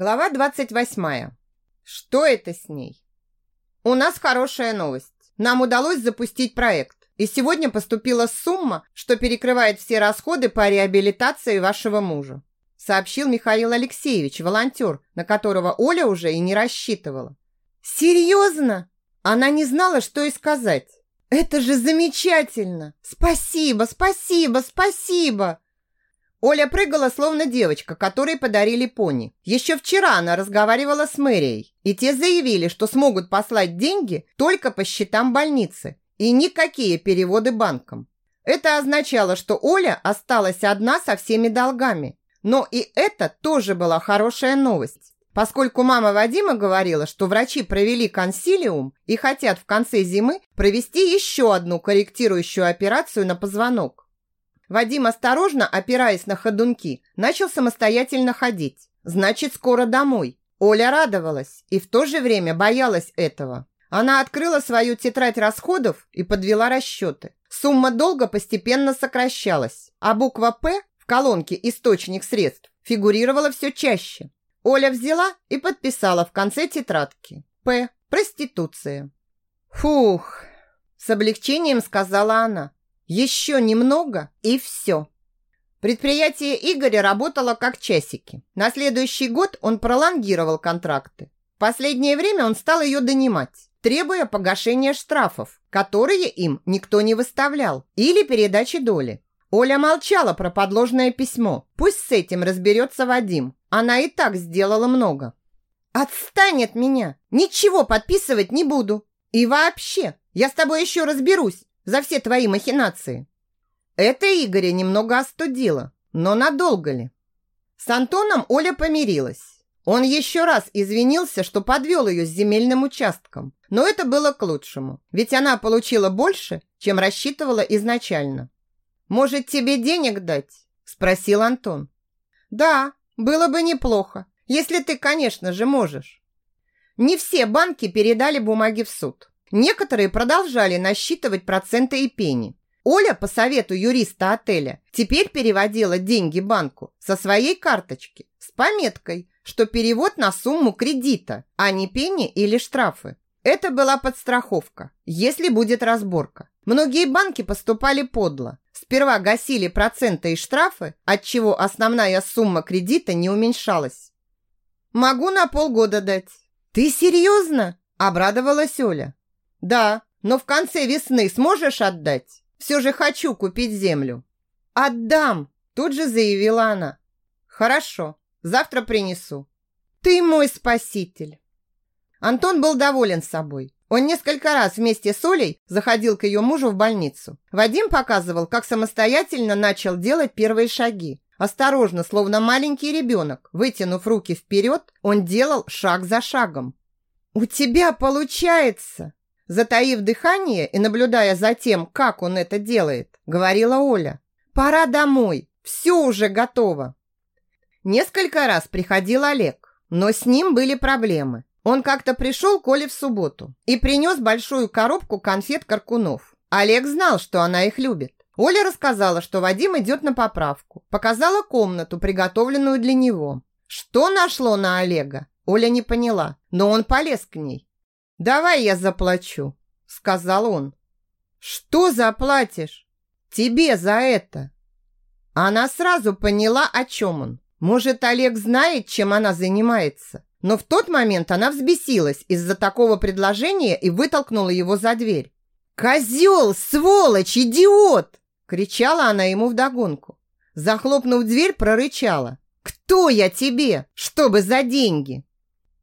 Глава 28. Что это с ней? У нас хорошая новость. Нам удалось запустить проект. И сегодня поступила сумма, что перекрывает все расходы по реабилитации вашего мужа. Сообщил Михаил Алексеевич, волонтер, на которого Оля уже и не рассчитывала. Серьезно? Она не знала, что и сказать. Это же замечательно! Спасибо, спасибо, спасибо! Оля прыгала, словно девочка, которой подарили пони. Еще вчера она разговаривала с мэрией, и те заявили, что смогут послать деньги только по счетам больницы и никакие переводы банкам. Это означало, что Оля осталась одна со всеми долгами. Но и это тоже была хорошая новость, поскольку мама Вадима говорила, что врачи провели консилиум и хотят в конце зимы провести еще одну корректирующую операцию на позвонок. Вадим осторожно, опираясь на ходунки, начал самостоятельно ходить. Значит, скоро домой. Оля радовалась и в то же время боялась этого. Она открыла свою тетрадь расходов и подвела расчеты. Сумма долга постепенно сокращалась, а буква «П» в колонке «Источник средств» фигурировала все чаще. Оля взяла и подписала в конце тетрадки «П. Проституция». «Фух!» – с облегчением сказала она. Еще немного и все. Предприятие Игоря работало как часики. На следующий год он пролонгировал контракты. В последнее время он стал ее донимать, требуя погашения штрафов, которые им никто не выставлял, или передачи доли. Оля молчала про подложное письмо. Пусть с этим разберется Вадим. Она и так сделала много. «Отстань от меня! Ничего подписывать не буду! И вообще, я с тобой еще разберусь за все твои махинации. Это Игоря немного остудило, но надолго ли? С Антоном Оля помирилась. Он еще раз извинился, что подвел ее с земельным участком. Но это было к лучшему, ведь она получила больше, чем рассчитывала изначально. «Может, тебе денег дать?» – спросил Антон. «Да, было бы неплохо, если ты, конечно же, можешь». Не все банки передали бумаги в суд. Некоторые продолжали насчитывать проценты и пени. Оля по совету юриста отеля теперь переводила деньги банку со своей карточки с пометкой, что перевод на сумму кредита, а не пени или штрафы. Это была подстраховка, если будет разборка. Многие банки поступали подло. Сперва гасили проценты и штрафы, отчего основная сумма кредита не уменьшалась. «Могу на полгода дать». «Ты серьезно?» – обрадовалась Оля. Да, но в конце весны сможешь отдать? Все же хочу купить землю. Отдам, тут же заявила она. Хорошо, завтра принесу. Ты мой спаситель. Антон был доволен собой. Он несколько раз вместе с Олей заходил к ее мужу в больницу. Вадим показывал, как самостоятельно начал делать первые шаги. Осторожно, словно маленький ребенок, вытянув руки вперед, он делал шаг за шагом. «У тебя получается!» Затаив дыхание и наблюдая за тем, как он это делает, говорила Оля. «Пора домой, все уже готово». Несколько раз приходил Олег, но с ним были проблемы. Он как-то пришел к Оле в субботу и принес большую коробку конфет-каркунов. Олег знал, что она их любит. Оля рассказала, что Вадим идет на поправку. Показала комнату, приготовленную для него. Что нашло на Олега? Оля не поняла, но он полез к ней. «Давай я заплачу», — сказал он. «Что заплатишь? Тебе за это». Она сразу поняла, о чем он. Может, Олег знает, чем она занимается. Но в тот момент она взбесилась из-за такого предложения и вытолкнула его за дверь. «Козел! Сволочь! Идиот!» кричала она ему вдогонку. Захлопнув дверь, прорычала. «Кто я тебе? Чтобы за деньги?»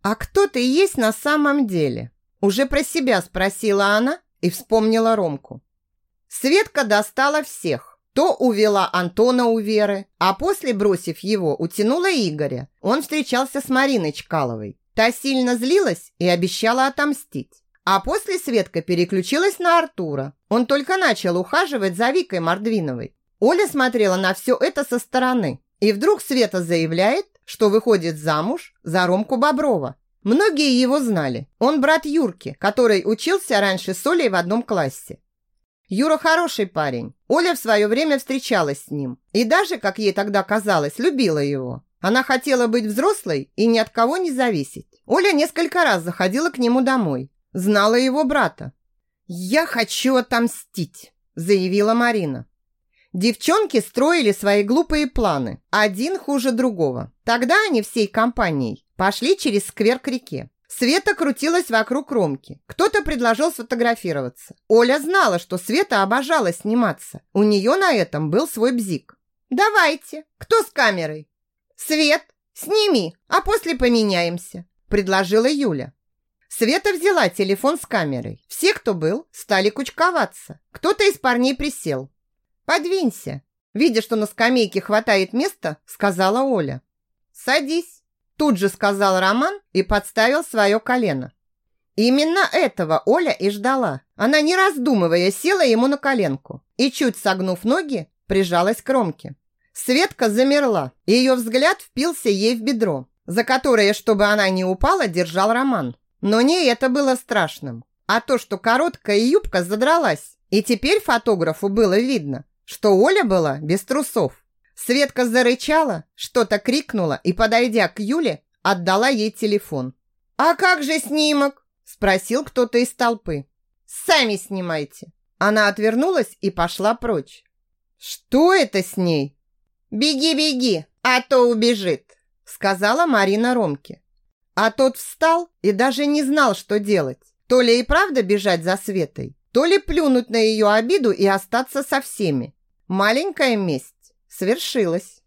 «А кто ты есть на самом деле?» Уже про себя спросила она и вспомнила Ромку. Светка достала всех. То увела Антона у Веры, а после, бросив его, утянула Игоря. Он встречался с Мариной Чкаловой. Та сильно злилась и обещала отомстить. А после Светка переключилась на Артура. Он только начал ухаживать за Викой Мордвиновой. Оля смотрела на все это со стороны. И вдруг Света заявляет, что выходит замуж за Ромку Боброва. Многие его знали. Он брат Юрки, который учился раньше с Олей в одном классе. Юра хороший парень. Оля в свое время встречалась с ним. И даже, как ей тогда казалось, любила его. Она хотела быть взрослой и ни от кого не зависеть. Оля несколько раз заходила к нему домой. Знала его брата. «Я хочу отомстить», – заявила Марина. Девчонки строили свои глупые планы, один хуже другого. Тогда они всей компанией пошли через сквер к реке. Света крутилась вокруг Ромки. Кто-то предложил сфотографироваться. Оля знала, что Света обожала сниматься. У нее на этом был свой бзик. «Давайте. Кто с камерой?» «Свет, сними, а после поменяемся», – предложила Юля. Света взяла телефон с камерой. Все, кто был, стали кучковаться. Кто-то из парней присел. «Подвинься!» Видя, что на скамейке хватает места, сказала Оля. «Садись!» Тут же сказал Роман и подставил свое колено. Именно этого Оля и ждала. Она, не раздумывая, села ему на коленку и, чуть согнув ноги, прижалась к Ромке. Светка замерла, и ее взгляд впился ей в бедро, за которое, чтобы она не упала, держал Роман. Но не это было страшным, а то, что короткая юбка задралась, и теперь фотографу было видно, что Оля была без трусов. Светка зарычала, что-то крикнула и, подойдя к Юле, отдала ей телефон. «А как же снимок?» – спросил кто-то из толпы. «Сами снимайте». Она отвернулась и пошла прочь. «Что это с ней?» «Беги, беги, а то убежит», – сказала Марина Ромке. А тот встал и даже не знал, что делать. То ли и правда бежать за Светой, то ли плюнуть на ее обиду и остаться со всеми. Маленькая месть свершилась.